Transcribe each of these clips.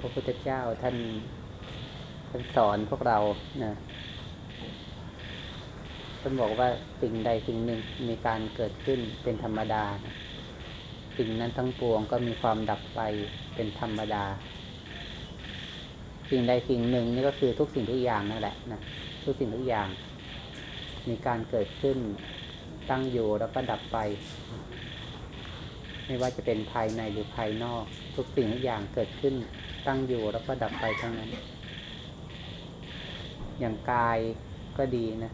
พระพุทธเจ้าท่านท่านสอนพวกเรานะท่านบอกว่าสิ่งใดสิ่งหนึ่งมีการเกิดขึ้นเป็นธรรมดานะสิ่งนั้นทั้งปวงก็มีความดับไปเป็นธรรมดา สิ่งใดสิ่งหนึ่งนี่ก็คือทุกสิ่งทุกอย่างนั่นแหละนะทุกสิ่งทุกอย่าง มีการเกิดขึ้นตั้งอยู่แล้วก็ดับไป ไม่ว่าจะเป็นภายในหรือภายนอก ทุกสิ่งทุกอย่างเกิดขึ้น ตั้งอยู่แล้วก็ดับไปทั้งนั้น อย่างกายก็ดีนะ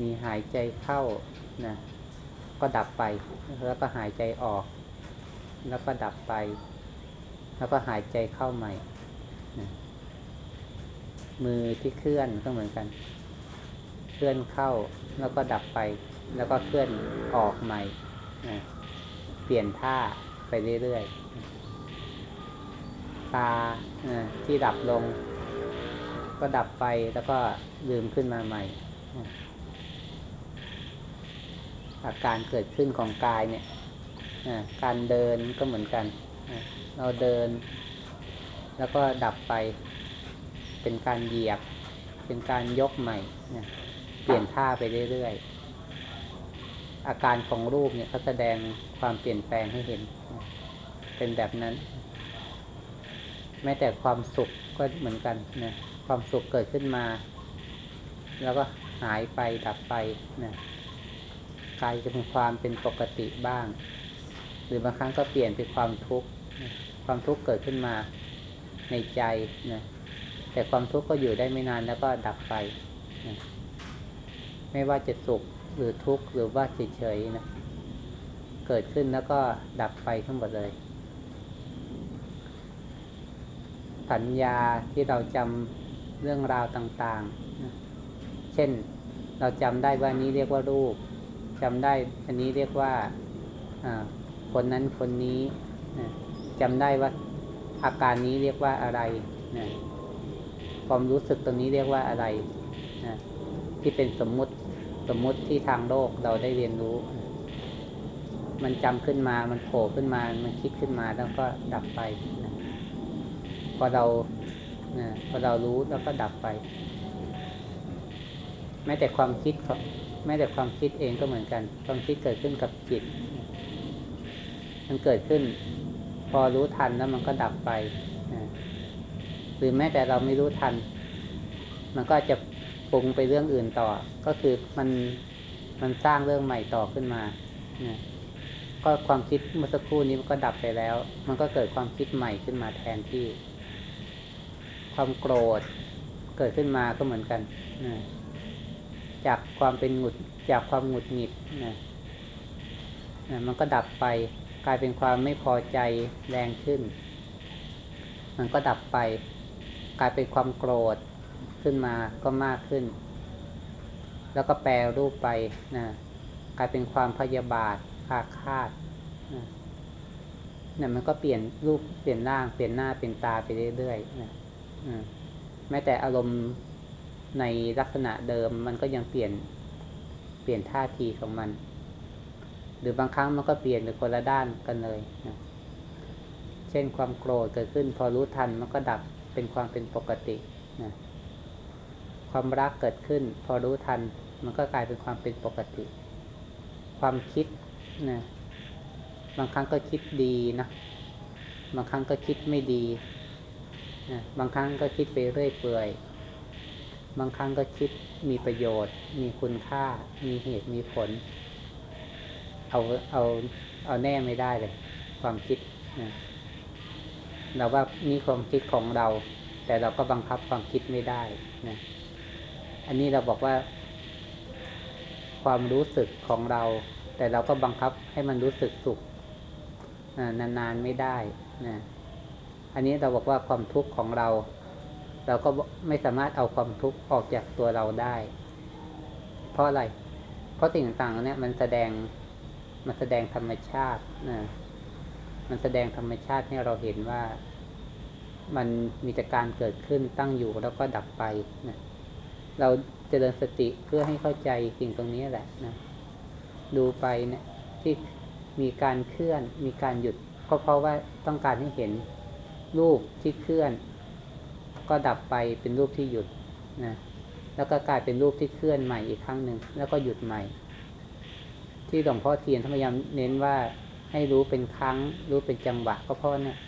มีหายใจเข้านะ ก็ดับไป แล้วก็หายใจออก แล้วก็ดับไป แล้วก็หายใจเข้าใหม่นะมือที่เคลื่อนก็เหมือนกัน เคลื่อนเข้าแล้วก็ดับไป แล้วก็เคลื่อนออกใหม่นะเปลี่ยนท่าไปเรื่อยๆ ตาที่ดับลง ก็ดับไปแล้วก็ลืมขึ้นมาใหม่ อาการเกิดขึ้นของกายเนี่ยการเดินก็เหมือนกัน เราเดิน แล้วก็ดับไปเป็นการเหยียบ เป็นการยกใหม่เปลี่ยนท่าไปเรื่อยๆอาการของรูปเนี่ยเขาแสดงความเปลี่ยนแปลงให้เห็น เป็นแบบนั้น แม้แต่ความสุขก็เหมือนกันนะความสุขเกิดขึ้นมา แล้วก็หายไปดับไปนะกลายจะเป็นความเป็นปกติบ้าง หรือบางครั้งก็เปลี่ยนเป็นความทุกข์ความทุกข์เกิดขึ้นมาในใจนะแต่ความทุกข์ก็อยู่ได้ไม่นานแล้วก็ดับไปนะไม่ว่าจะสุขหรือทุกข์หรือว่าเฉยๆนะเกิดขึ้นแล้วก็ดับไปทั้งหมดเลย สัญญาที่เราจำเรื่องราวต่างๆ เช่นเราจำได้ว่านี้เรียกว่ารูปจำได้อันนี้เรียกว่าคนนั้นคนนี้จำได้ว่าอาการนี้เรียกว่าอะไรนะความรู้สึกตรงนี้เรียกว่าอะไรนะที่เป็นสมมุติสมมุติที่ทางโลกเราได้เรียนรู้ มันจำขึ้นมา มันโผล่ขึ้นมา มันคิดขึ้นมาแล้วก็ดับไป อเราพอเรารู้แล้วก็ดับไป แม้แต่ความคิดแม้แต่ความคิดเองก็เหมือนกัน ความคิดเกิดขึ้นกับจิต มันเกิดขึ้น พอรู้ทันแล้วมันก็ดับไปหรือแม้แต่เราไม่รู้ทัน มันก็จะปรุงไปเรื่องอื่นต่อ ก็คือมันมันสร้างเรื่องใหม่ต่อขึ้นมาก็ความคิดเมื่อสักครู่นี้มันก็ดับไปแล้ว มันก็เกิดความคิดใหม่ขึ้นมาแทนที่ ความโกรธเกิดขึ้นมาก็เหมือนกันนะจากความเป็นหงุดจากความหงุดหงิดนะนะมันก็ดับไปกลายเป็นความไม่พอใจแรงขึ้น มันก็ดับไป กลายเป็นความโกรธขึ้นมาก็มากขึ้น แล้วก็แปลรูปไปนะกลายเป็นความพยาบาทอาฆาตนะนะมันก็เปลี่ยนรูปเปลี่ยนร่างเปลี่ยนหน้าเปลี่ยนตาไปเรื่อยๆนะ แม้แต่อารมณ์ในลักษณะเดิมมันก็ยังเปลี่ยนเปลี่ยนท่าทีของมัน หรือบางครั้งมันก็เปลี่ยนเป็นคนละด้านกันเลยนะเช่นความโกรธเกิดขึ้น พอรู้ทันมันก็ดับเป็นความเป็นปกตินะความรักเกิดขึ้น พอรู้ทัน มันก็กลายเป็นความเป็นปกติ ความคิดนะบางครั้งก็คิดดีนะบางครั้งก็คิดไม่ดี บางครั้งก็คิดไปเรื่อยเปื่อย บางครั้งก็คิดมีประโยชน์ มีคุณค่า มีเหตุมีผล เอาเอาเอาแน่ไม่ได้เลย ความคิดนะเราว่านี่ความคิดของเรา แต่เราก็บังคับความคิดไม่ได้นะอันนี้เราบอกว่า ความรู้สึกของเรา แต่เราก็บังคับให้มันรู้สึกสุขนานๆไม่ได้นะ อันนี้เราบอกว่าความทุกข์ของเรา เราก็ไม่สามารถเอาความทุกข์ออกจากตัวเราได้ เพราะอะไร เพราะสิ่งต่างๆเนี่ยมันแสดงมันแสดงธรรมชาตินะมันแสดงธรรมชาติให้เราเห็นว่ามันมีแต่การเกิดขึ้นตั้งอยู่แล้วก็ดับไปนะเราจเจริญสติเพื่อให้เข้าใจสิ่งตรงนี้แหละนะดูไปเนะี่ยที่มีการเคลื่อนมีการหยุดก็เพราะว่าต้องการให้เห็น รูปที่เคลื่อน ก็ดับไปเป็นรูปที่หยุดนะแล้วก็กลายเป็นรูปที่เคลื่อนใหม่อีกครั้งหนึ่งแล้วก็หยุดใหม่ ที่หลวงพ่อเทียนท่านพยายามเน้นว่าให้รู้เป็นครั้ง รู้เป็นจังหวะก็เพราะเนี่ย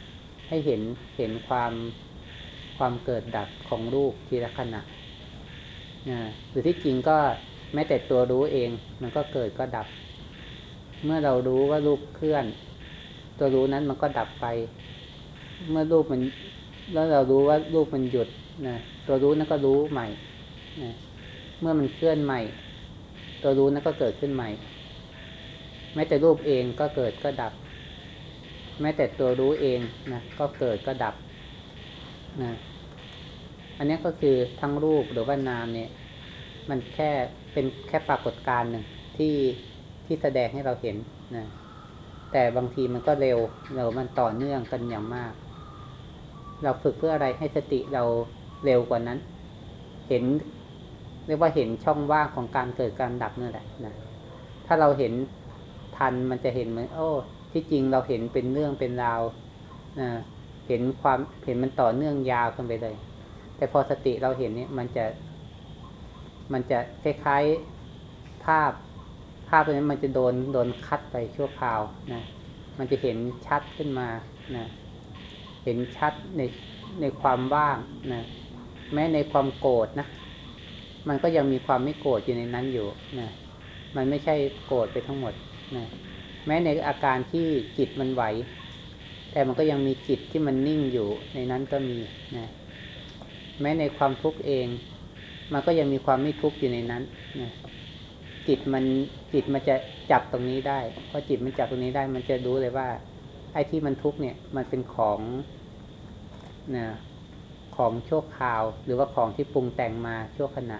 ให้เห็นเห็นความความเกิดดับของรูปทีละขณะนะหรือที่จริงก็แม้แต่ตัวรู้เอง มันก็เกิดก็ดับ เมื่อเรารู้ว่ารูปเคลื่อน ตัวรู้นั้นมันก็ดับไป เมื่อรูปมัน แล้วเรารู้ว่ารูปมันหยุดนะตัวรู้นั้นก็รู้ใหม่นะเมื่อมันเคลื่อนใหม่ ตัวรู้นั้นก็เกิดขึ้นใหม่ แม้แต่รูปเองก็เกิดก็ดับ แม้แต่ตัวรู้เองนะก็เกิดก็ดับนะอันนี้ก็คือทั้งรูปหรือว่านามเนี่ย มันแค่เป็นแค่ปรากฏการณ์หนึ่งที่ที่แสดงให้เราเห็นนะแต่บางทีมันก็เร็วเรามันต่อเนื่องกันอย่างมาก เราฝึกเพื่ออะไรให้สติเราเร็วกว่านั้น เห็นเรียกว่าเห็นช่องว่างของการเกิดการดับนั่นแหละนะถ้าเราเห็นทันมันจะเห็นเหมือนโอ้ ที่จริงเราเห็นเป็นเรื่องเป็นราวนะเห็นความเห็นมันต่อเนื่องยาวกันไปเลย แต่พอสติเราเห็นเนี่ยมันจะ มันจะคล้ายๆภาพ ภาพตัวนี้มันจะโดนโดนคัดไปชั่วคราวนะมันจะเห็นชัดขึ้นมานะ เห็นชัดในในความว่างนะแม้ในความโกรธนะ มันก็ยังมีความไม่โกรธอยู่ในนั้นอยู่นะมันไม่ใช่โกรธไปทั้งหมดนะแม้ในอาการที่จิตมันไหว แต่มันก็ยังมีจิตที่มันนิ่งอยู่ในนั้นก็มีนะแม้ในความทุกข์เอง มันก็ยังมีความไม่ทุกข์อยู่ในนั้นนะจิตมันจิตมันจะจับตรงนี้ได้พอจิตมันจับตรงนี้ได้ มันจะรู้เลยว่า ไอ้ที่มันทุกข์เนี่ย มันเป็นของ นะของชั่วคราว หรือว่าของที่ปรุงแต่งมาชั่วขณะ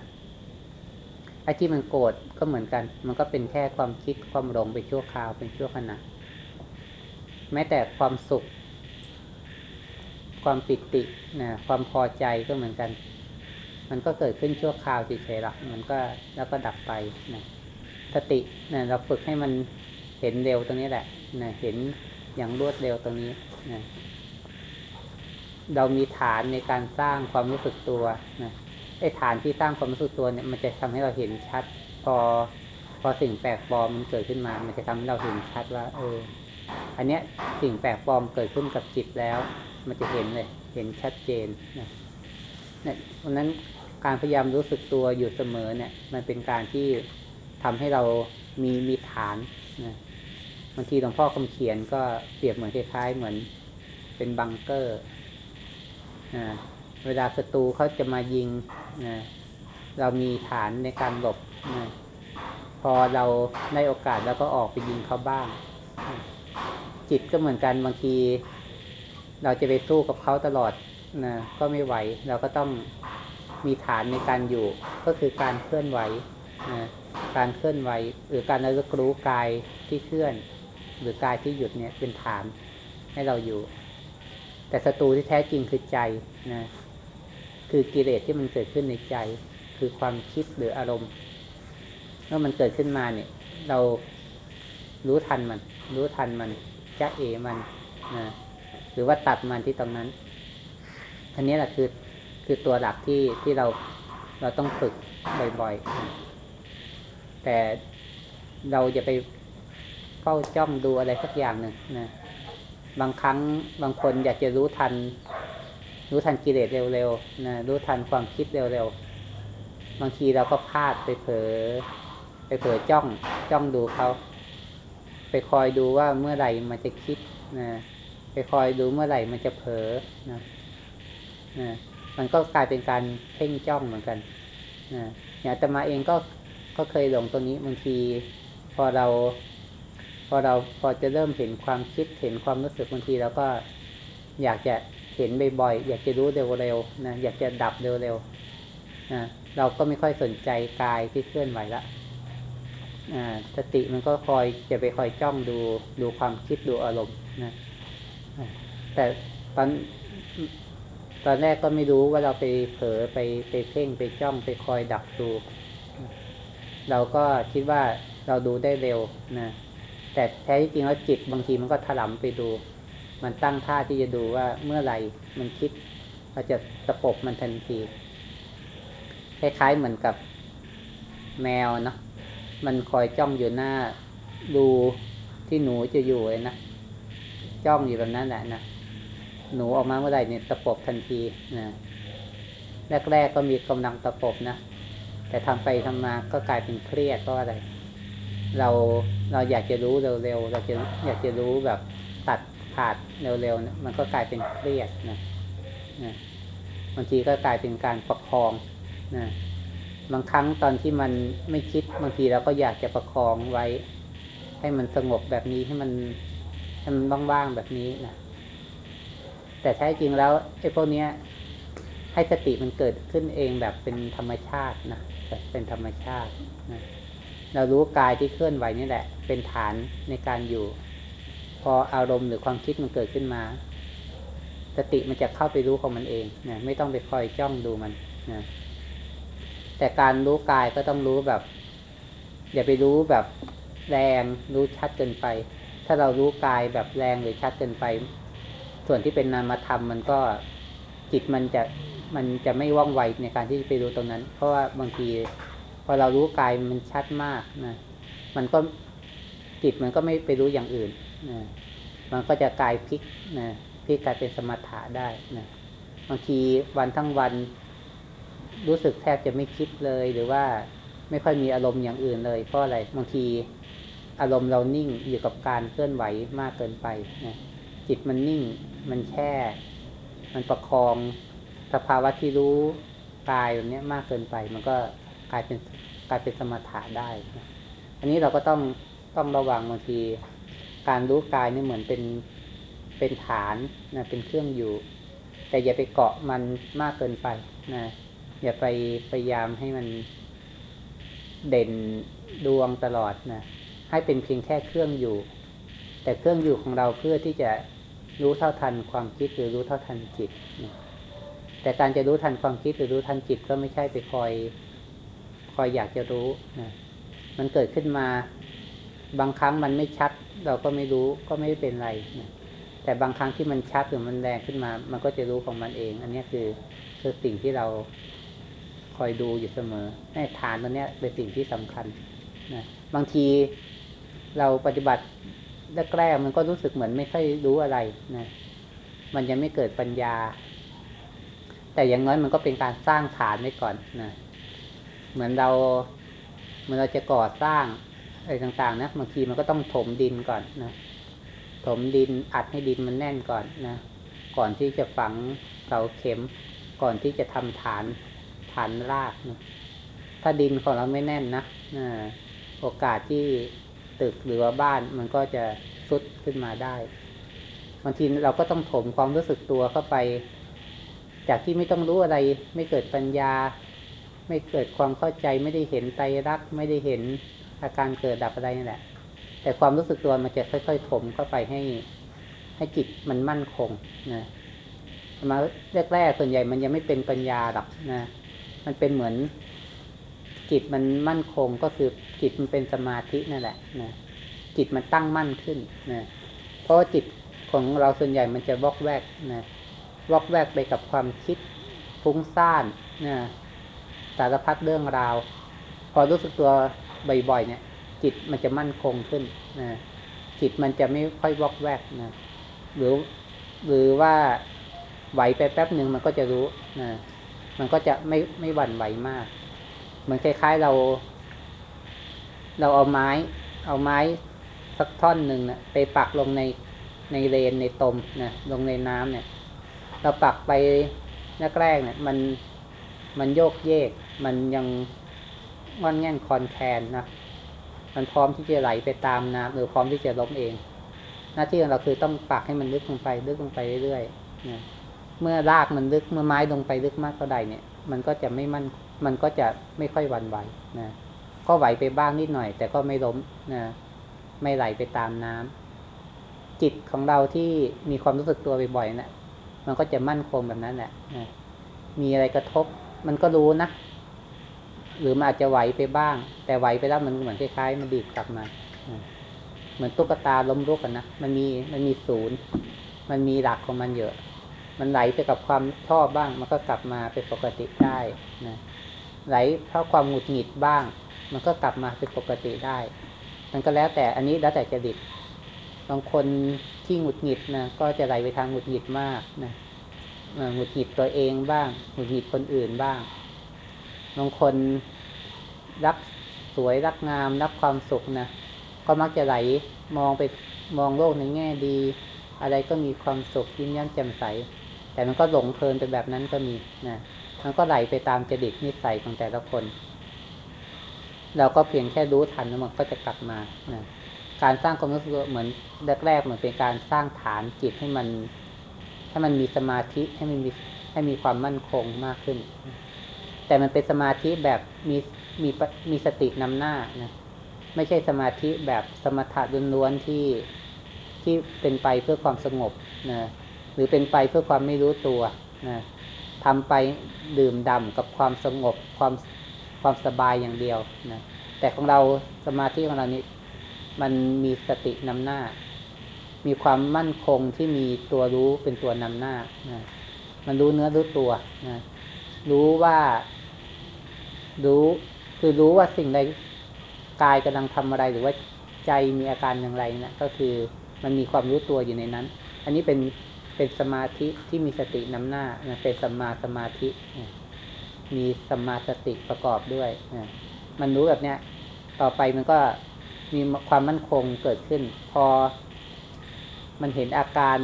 ไอ้ที่มันโกรธก็เหมือนกัน มันก็เป็นแค่ความคิดความหลงไปชั่วคราวเป็นชั่วขณะ แม้แต่ความสุข ความปิตินะความพอใจก็เหมือนกัน มันก็เกิดขึ้นชั่วคราวเฉยๆหรอกมันก็แล้วก็ดับไปนะสตินะเราฝึกให้มันเห็นเร็วตรงนี้แหละนะเห็นอย่างรวดเร็วตรงนี้นะ เรามีฐานในการสร้างความรู้สึกตัวนะไอ้ฐานที่สร้างความรู้สึกตัวเนี่ยมันจะทำให้เราเห็นชัด พอพอสิ่งแปลกปลอมมันเกิดขึ้นมา มันจะทำให้เราเห็นชัดว่า เออ อันเนี้ยสิ่งแปลกปลอมเกิดขึ้นกับจิตแล้ว มันจะเห็นเลยเห็นชัดเจนนะเนี่ยเพราะนั้นการพยายามรู้สึกตัวอยู่เสมอเนี่ย มันเป็นการที่ทำให้เรามีมีฐานนะบางทีหลวงพ่อคำเขียนก็เปรียบเหมือนคล้ายๆเหมือนเป็นบังเกอร์ เวลาศัตรูเขาจะมายิง เรามีฐานในการหลบ พอเราได้โอกาสแล้วก็ออกไปยิงเขาบ้าง จิตก็เหมือนกันบางที เราจะไปสู้กับเขาตลอดนะก็ไม่ไหว เราก็ต้องมีฐานในการอยู่ ก็คือการเคลื่อนไหวนะการเคลื่อนไหว หรือการระลึกรู้กายที่เคลื่อน หรือกายที่หยุดเนี่ยเป็นฐานให้เราอยู่ แต่ศัตรูที่แท้จริงคือใจนะ คือกิเลสที่มันเกิดขึ้นในใจ คือความคิดหรืออารมณ์เมื่อมันเกิดขึ้นมาเนี่ย เรารู้ทันมัน รู้ทันมันจะเอมันนะหรือว่าตัดมันที่ตรงนั้น อันนี้แหละคือคือตัวหลักที่ที่เราเราต้องฝึกบ่อยๆ แต่เราจะไปเฝ้าจ้องดูอะไรสักอย่างหนึ่งนะ บางครั้งบางคนอยากจะรู้ทัน รู้ทันกิเลสเร็วๆนะรู้ทันความคิดเร็วๆบางทีเราก็พลาดไปเผลอไปเผลอจ้องจ้องดูเขาไปคอยดูว่าเมื่อไหร่มันจะคิดนะไปคอยดูเมื่อไหร่มันจะเผลอนะนะมันก็กลายเป็นการเพ่งจ้องเหมือนกันนะอย่างตมาเองก็ก็เคยหลงตรงนี้บางที พอเรา อเราพอจะเริ่มเห็นความคิดเห็นความรู้สึกบางทีเราก็อยากจะเห็นบ่อยๆ อยากจะรู้เร็วๆนะอยากจะดับเร็วๆนะเราก็ไม่ค่อยสนใจกายที่เคลื่อนไหวละสติมันก็คอยจะไปคอยจ้องดูดูความคิดดูอารมณ์นะแต่ตอนตอนแรกก็ไม่รู้ว่าเราไปเผลอไปไปเพ่งไปจ้องไปคอยดับดู เราก็คิดว่าเราดูได้เร็วนะ แต่แท้ที่จริงแล้วจิตบางทีมันก็ถลำไปดู มันตั้งท่าที่จะดูว่าเมื่อไหร่มันคิดเราจะตะปบมันทันทีคล้ายๆเหมือนกับแมวเนาะมันคอยจ้องอยู่หน้าดูที่หนูจะอยู่เลยนะจ้องอยู่แบบนั้นแหละนะหนูออกมาเมื่อไหร่เนี่ยตะปบทันทีนะแรกๆก็มีกำลังตะปบนะแต่ทำไปทำมาก็กลายเป็นเครียดเพราะอะไร เราเราอยากจะรู้เร็วๆเราจะอยากจะรู้แบบตัดขาดเร็วๆนะมันก็กลายเป็นเครียดนะนะบางทีก็กลายเป็นการประคองนะบางครั้งตอนที่มันไม่คิดบางทีเราก็อยากจะประคองไว้ ให้มันสงบแบบนี้ให้มันให้มันว่างๆแบบนี้นะแต่แท้จริงแล้วไอ้พวกนี้ให้สติมันเกิดขึ้นเองแบบเป็นธรรมชาตินะเป็นธรรมชาตินะ เรารู้กายที่เคลื่อนไหวนี่แหละ เป็นฐานในการอยู่ พออารมณ์หรือความคิดมันเกิดขึ้นมา สติมันจะเข้าไปรู้ของมันเองนะไม่ต้องไปคอยจ้องดูมันนะแต่การรู้กายก็ต้องรู้แบบ อย่าไปรู้แบบแรงรู้ชัดเกินไป ถ้าเรารู้กายแบบแรงหรือชัดเกินไป ส่วนที่เป็นนามธรรมมันก็จิตมันจะมันจะไม่ว่องไวในการที่ไปรู้ตรงนั้น เพราะว่าบางที พอเรารู้กายมันชัดมากนะมันก็จิตมันก็ไม่ไปรู้อย่างอื่นนะมันก็จะกลายพลิกนะพลิกกลายเป็นสมถะได้นะบางทีวันทั้งวัน รู้สึกแทบจะไม่คิดเลย หรือว่าไม่ค่อยมีอารมณ์อย่างอื่นเลย เพราะอะไรบางทีอารมณ์เรานิ่งอยู่กับการเคลื่อนไหวมากเกินไปนะจิตมันนิ่ง มันแช่ มันประคองสภาวะที่รู้กายแบบนี้มากเกินไป มันก็ กลายเป็นกลายเป็นสมถะได้ อันนี้เราก็ต้องต้องระวังบางที การรู้กายนี่เหมือนเป็นเป็นฐานนะเป็นเครื่องอยู่ แต่อย่าไปเกาะมันมากเกินไปนะอย่าไปพยายามให้มันเด่นดวงตลอดนะให้เป็นเพียงแค่เครื่องอยู่ แต่เครื่องอยู่ของเราเพื่อที่จะรู้เท่าทันความคิดหรือรู้เท่าทันจิต แต่การจะรู้ทันความคิดหรือรู้ทันจิตก็ไม่ใช่ไปคอย คอยอยากจะรู้นะมันเกิดขึ้นมา บางครั้งมันไม่ชัด เราก็ไม่รู้ก็ไม่เป็นไรนะแต่บางครั้งที่มันชัดหรือมันแรงขึ้นมา มันก็จะรู้ของมันเอง อันนี้คือคือสิ่งที่เราคอยดูอยู่เสมอในฐานตัวเนี้ยเป็นสิ่งที่สำคัญนะบางทีเราปฏิบัติแรกๆมันก็รู้สึกเหมือนไม่ค่อยรู้อะไรนะมันยังไม่เกิดปัญญา แต่อย่างน้อยมันก็เป็นการสร้างฐานไว้ก่อนนะ เหมือนเราเหมือนเราจะก่อสร้างอะไรต่างๆนะบางทีมันก็ต้องถมดินก่อนนะถมดินอัดให้ดินมันแน่นก่อนนะก่อนที่จะฝังเสาเข็ม ก่อนที่จะทำฐานฐานรากนะถ้าดินของเราไม่แน่นนะนะโอกาสที่ตึกหรือว่าบ้านมันก็จะซุดขึ้นมาได้บางทีเราก็ต้องถมความรู้สึกตัวเข้าไป จากที่ไม่ต้องรู้อะไร ไม่เกิดปัญญา ไม่เกิดความเข้าใจไม่ได้เห็นไตรักไม่ได้เห็นอาการเกิดดับอะไรนี่แหละ แต่ความรู้สึกตัวมันจะค่อย ๆ ถมเข้าไปให้ ให้จิตมันมั่นคงนะมาแรกๆส่วนใหญ่มันยังไม่เป็นปัญญาหรอกนะ มันเป็นเหมือน จิตมันมั่นคงก็คือจิตมันเป็นสมาธินั่นแหละนะจิตมันตั้งมั่นขึ้นนะเพราะจิตของเราส่วนใหญ่มันจะวอกแวกนะวอกแวกไปกับความคิดฟุ้งซ่านนะ สารพัดเรื่องราว พอรู้สึกตัวบ่อยๆเนี่ย จิตมันจะมั่นคงขึ้นนะจิตมันจะไม่ค่อยวอกแวกนะหรือหรือว่าไหวไปแป๊บหนึ่งมันก็จะรู้นะมันก็จะไม่ไม่หวั่นไหวมาก เหมือนคล้ายๆเรา เราเอาไม้ เอาไม้สักท่อนหนึ่งนะไปปักลงในในเลนในตมนะลงในน้ำเนี่ย เราปักไปแรกๆเนี่ย มัน มันโยกเยก มันยังงอนแง่นคอนแคนนะ มันพร้อมที่จะไหลไปตามน้ำหรือพร้อมที่จะล้มเอง หน้าที่ของเราคือต้องปักให้มันลึกลงไป ลึกลงไปเรื่อยๆนะเมื่อรากมันลึกเมื่อไม้ลงไปลึกมากเท่าใดเนี่ย มันก็จะไม่มั่น มันก็จะไม่ค่อยวันไหวนะ ก็ไหวไปบ้างนิดหน่อย แต่ก็ไม่ล้มนะ ไม่ไหลไปตามน้ำจิตของเราที่มีความรู้สึกตัวบ่อยๆนะ่ะ มันก็จะมั่นคงแบบนั้นแหละนะมีอะไรกระทบ มันก็รู้นะ หรือมันอาจจะไหวไปบ้าง แต่ไหวไปแล้วมันเหมือนคล้ายๆ มันดีดกลับมา เหมือนตุ๊กตาล้มลุกกันนะ มันมีมันมีศูนย์ มันมีหลักของมันเยอะ มันไหลไปกับความชอบบ้าง มันก็กลับมาเป็นปกติได้นะไหลเพราะความหงุดหงิดบ้าง มันก็กลับมาเป็นปกติได้ มันก็แล้วแต่อันนี้แล้วแต่จริตบางคนที่หงุดหงิดนะก็จะไหลไปทางหงุดหงิดมากนะ หงุดหงิดตัวเองบ้างหงุดหงิดคนอื่นบ้าง บางคนรักสวยรักงาม รักความสุขนะก็มักจะไหลมองไปมองโลกในแง่ดี อะไรก็มีความสุขยิ้มแย้มแจ่มใส แต่มันก็หลงเพลินไปแบบนั้นก็มีนะมันก็ไหลไปตามจริตนิสัยของแต่ละคน เราก็เพียงแค่รู้ทันแล้วมันก็จะกลับมานะการสร้างความรู้สึกเหมือนแรกๆเหมือนเป็นการสร้างฐานจิตให้มัน ให้มันมีสมาธิให้มันมีให้มีความมั่นคงมากขึ้น แต่มันเป็นสมาธิแบบมีมีมีสตินำหน้านะไม่ใช่สมาธิแบบสมถะล้วนๆที่ที่เป็นไปเพื่อความสงบนะหรือเป็นไปเพื่อความไม่รู้ตัวนะทำไปดื่มด่ากับความสงบความความสบายอย่างเดียวนะแต่ของเราสมาธิของเรานี้มันมีสตินำหน้า มีความมั่นคงที่มีตัวรู้เป็นตัวนำหน้านะมันรู้เนื้อรู้ตัวนะรู้ว่า รู้คือรู้ว่าสิ่งใดกายกำลังทำอะไรหรือว่าใจมีอาการอย่างไรนะก็คือมันมีความรู้ตัวอยู่ในนั้น อันนี้เป็นเป็นสมาธิที่มีสตินำหน้านะเป็นสัมมาสมาธินะมีสัมมาสติประกอบด้วยนะมันรู้แบบเนี้ย ต่อไปมันก็มีความมั่นคงเกิดขึ้น พอ มันเห็นอาการ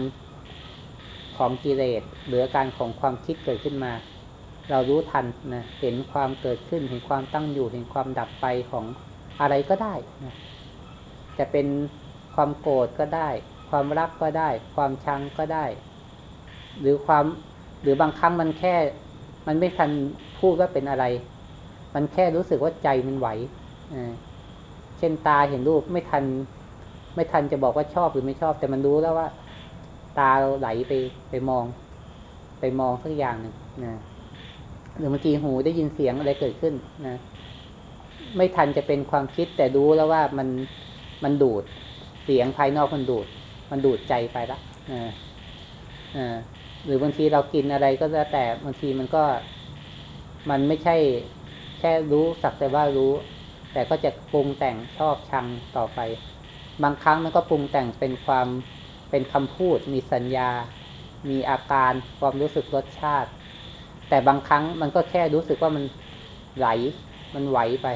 ของกิเลสหรืออาการของความคิดเกิดขึ้นมา เรารู้ทันนะเห็นความเกิดขึ้น เห็นความตั้งอยู่ เห็นความดับไปของอะไรก็ได้นะจะเป็นความโกรธก็ได้ ความรักก็ได้ ความชังก็ได้ หรือความหรือบางครั้งมันแค่ มันไม่ทันพูดว่าเป็นอะไร มันแค่รู้สึกว่าใจมันไหวเช่นตาเห็นรูปไม่ทัน ไม่ทันจะบอกว่าชอบหรือไม่ชอบ แต่มันรู้แล้วว่า ตาเราไหลไปไปมอง ไปมองสักอย่างหนึ่งนะหรือบางทีหูได้ยินเสียงอะไรเกิดขึ้นนะไม่ทันจะเป็นความคิด แต่รู้แล้วว่ามันมันดูดเสียงภายนอกมันดูด มันดูดใจไปละอ่าอ่าหรือบางทีเรากินอะไรก็แล้วแต่บางทีมันก็มันไม่ใช่ แค่รู้สักแต่ว่ารู้ แต่ก็จะปรุงแต่งชอบชังต่อไป บางครั้งมันก็ปรุงแต่งเป็นความเป็นคำพูด มีสัญญา มีอาการความรู้สึกรสชาติ แต่บางครั้งมันก็แค่รู้สึกว่ามันไหล มันไหวไป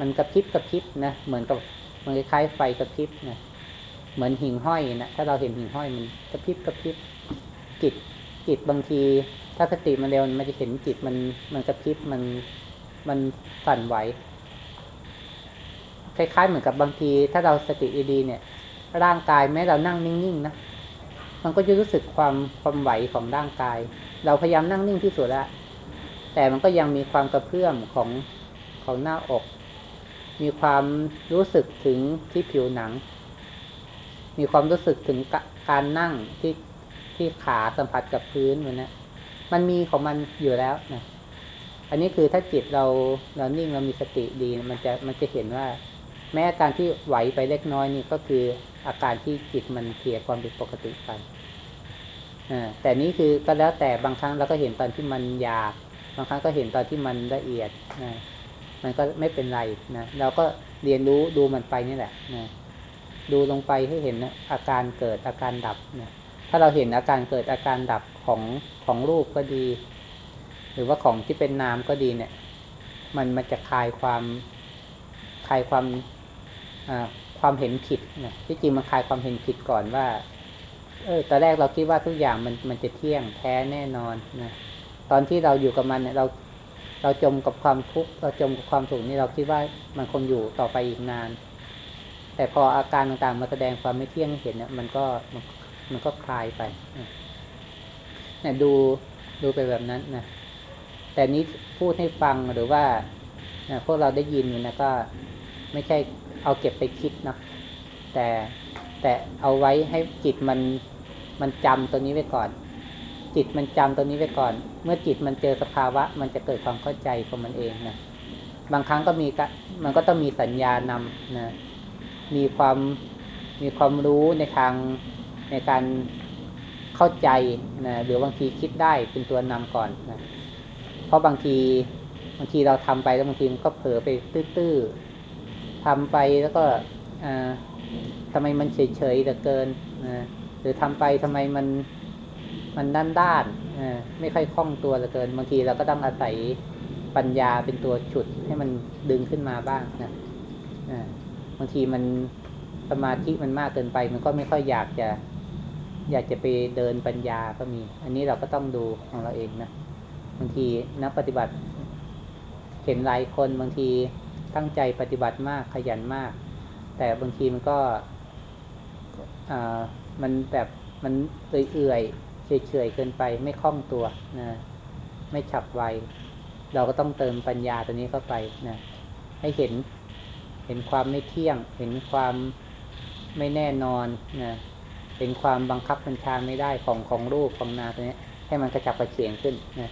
มันกระพริบกระพริบนะเหมือนกับมันคล้ายไฟกระพริบนะเหมือนหิ่งห้อยนะถ้าเราเห็นหิ่งห้อยมันกระพริบกระพริบจิตจิตบางที ถ้าสติมันเร็วมันจะเห็นจิตมันมันกระพริบมันมันสั่นไหว คล้ายๆเหมือนกับบางที ถ้าเราสติดีๆเนี่ย ร่างกายแม้เรานั่งนิ่งๆนะมันก็จะรู้สึกความความไหวของร่างกาย เราพยายามนั่งนิ่งที่สุดแล้วแต่มันก็ยังมีความกระเพื่อมของของหน้าอก มีความรู้สึกถึงที่ผิวหนัง มีความรู้สึกถึงการนั่งที่ที่ขาสัมผัสกับพื้นมันนะมันมีของมันอยู่แล้วนะ อันนี้คือถ้าจิตเราเรานิ่งเรามีสติดี มันจะมันจะเห็นว่า แม้อาการที่ไหวไปเล็กน้อยนี่ก็คืออาการที่จิตมันเสียความเป็นปกติไปอแต่นี้คือก็แล้วแต่บางครั้งเราก็เห็นตอนที่มันหยาบบางครั้งก็เห็นตอนที่มันละเอียดนะมันก็ไม่เป็นไรนะเราก็เรียนรู้ดูมันไปนี่แหละนะดูลงไปให้เห็นนะอาการเกิดอาการดับนะถ้าเราเห็นอาการเกิดอาการดับของของรูปก็ดี หรือว่าของที่เป็นนามก็ดีเนี่ย มันมันจะคลายความคลายความ ความเห็นผิดนะที่จริงมันคลายความเห็นผิดก่อนว่า เออตอนแรกเราคิดว่าทุกอย่างมันมันจะเที่ยงแท้แน่นอนนะตอนที่เราอยู่กับมันเนี่ยเราเราจมกับความทุกข์เราจมกับความสุขนี่เราคิดว่ามันคงอยู่ต่อไปอีกนาน แต่พออาการต่างๆมาแสดงความไม่เที่ยงเห็นเนี่ยมันก็มันก็คลายไปเนี่ยดูดูไปแบบนั้นนะแต่นี้พูดให้ฟังหรือว่าพวกเราได้ยินอยู่นะก็ไม่ใช่ เอาเก็บไปคิดนะแต่แต่เอาไว้ให้จิตมันมันจำตัวนี้ไว้ก่อน จิตมันจำตัวนี้ไว้ก่อน เมื่อจิตมันเจอสภาวะ มันจะเกิดความเข้าใจของมันเองนะบางครั้งก็มีมันก็ต้องมีสัญญานำนะมีความมีความรู้ในทางในการเข้าใจนะหรือบางทีคิดได้เป็นตัวนำก่อนนะเพราะบางทีบางทีเราทำไปแล้วบางทีมันก็เผลอไปตื้อๆ ทำไปแล้วก็อ่าทำไมมันเฉยๆเหลือเกินนะหรือทำไปทำไมมันมันด้านด้านๆไม่ค่อยคล่องตัวเหลือเกิน บางทีเราก็ต้องอาศัยปัญญาเป็นตัวฉุดให้มันดึงขึ้นมาบ้างนะบางทีมันสมาธิมันมากเกินไป มันก็ไม่ค่อยอยากจะ อยากจะไปเดินปัญญาก็มี อันนี้เราก็ต้องดูของเราเองนะบางทีนักปฏิบัติเห็นหลายคนบางที ตั้งใจปฏิบัติมากขยันมาก แต่บางทีมันก็มันแบบมันเอื่อยๆเฉยๆเกินไปไม่คล่องตัวนะไม่ฉับไว เราก็ต้องเติมปัญญาตัวนี้เข้าไปนะให้เห็นเห็นความไม่เที่ยง เห็นความไม่แน่นอนนะเห็นความบังคับบัญชาไม่ได้ของของรูปของนาตัวนี้ให้มันกระจับกระเฉงขึ้นนะ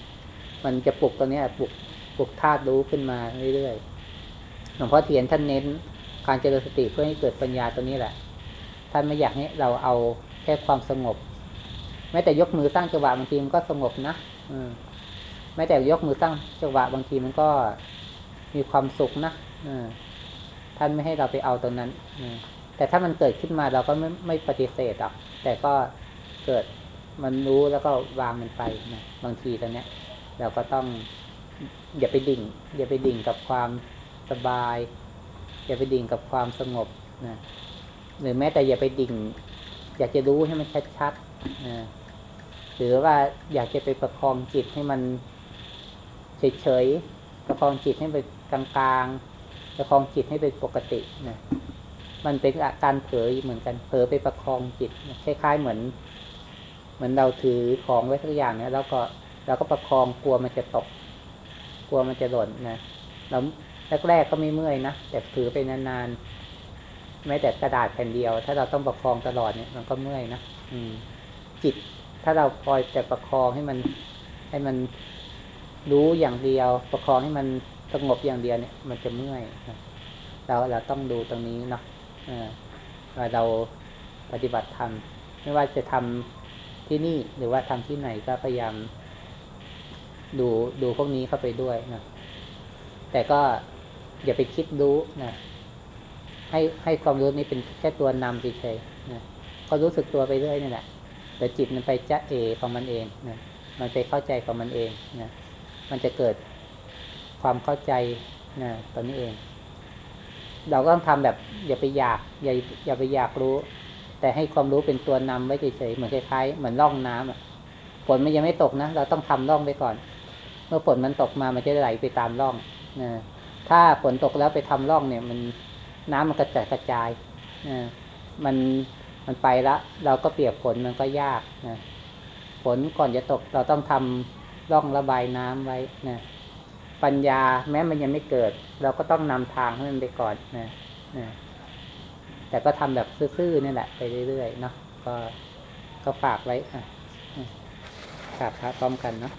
มันจะปลุกตัวนี้ปลุกปลุกธาตุรู้ขึ้นมาเรื่อยๆ หลวงพ่อเทียนท่านเน้นการเจริญสติเพื่อให้เกิดปัญญาตัวนี้แหละ ท่านไม่อยากให้เราเอาแค่ความสงบ แม้แต่ยกมือสร้างจังหวะบางทีมันก็สงบนะอืมแม้แต่ยกมือสร้างจังหวะบางทีมันก็มีความสุขนะอืมท่านไม่ให้เราไปเอาตรงนั้น อืมแต่ถ้ามันเกิดขึ้นมาเราก็ไม่ไม่ปฏิเสธหรอก แต่ก็เกิดมันรู้แล้วก็วางมันไปนะบางทีตรงเนี้ย เราก็ต้องอย่าไปดิ่ง อย่าไปดิ่งกับความ สบาย อย่าไปดิ่งกับความสงบนะหรือแม้แต่อย่าไปดิ่ง อยากจะรู้ให้มันชัดๆนะหรือว่าอยากจะไปประคองจิตให้มันเฉยๆประคองจิตให้เป็นกลางๆประคองจิตให้เป็นปกตินะมันเป็นอาการเผลอเหมือนกันเผลอไปประคองจิตคล้ายๆเหมือน เหมือนเราถือของไว้สักอย่างเนี่ยแล้วก็เราก็ประคองกลัวมันจะตก กลัวมันจะหล่นนะเรา แรกๆก็ไม่เมื่อยนะแต่ถือไปนานๆแม้แต่กระดาษแผ่นเดียว ถ้าเราต้องประคองตลอดเนี่ยมันก็เมื่อยนะอืม จิต ถ้าเราคอยแต่ประคองให้มัน ให้มันรู้อย่างเดียว ประคองให้มันสงบอย่างเดียวเนี่ย มันจะเมื่อยนะเราเราต้องดูตรงนี้เนาะเออว่าเราปฏิบัติธรรมไม่ว่าจะทำที่นี่หรือว่าทำที่ไหนก็พยายามดูดูพวกนี้เข้าไปด้วยนะแต่ก็ อย่าไปคิดรู้นะให้ให้ความรู้นี้เป็นแค่ตัวนำเฉยๆนะก็รู้สึกตัวไปเรื่อยนี่แหละแต่จิตมันไปจะเอของมันเองนะมันไปเข้าใจของมันเองนะมันจะเกิดความเข้าใจนะตอนนี้เอง เราก็ต้องทำแบบ อย่าไปอยาก อย่าอย่าไปอยากรู้ แต่ให้ความรู้เป็นตัวนำไว้เฉยๆเหมือนคล้ายๆเหมือนร่องน้ำอะฝนมันยังไม่ตกนะเราต้องทำร่องไปก่อน เมื่อฝนมันตกมามันจะไหลไปตามร่องนะ ถ้าฝนตกแล้วไปทำร่องเนี่ย มันน้ำมันกระจายกระจายนะมันมันไปละ เราก็เปียกฝนมันก็ยากนะฝนก่อนจะตกเราต้องทำร่องระบายน้ำไว้นะปัญญาแม้มันยังไม่เกิด เราก็ต้องนำทางให้มันไปก่อนนะนะแต่ก็ทำแบบซื่อๆนี่แหละไปเรื่อยๆเนาะก็ก็ฝากไว้อะอะกราบพระพร้อมกันเนาะ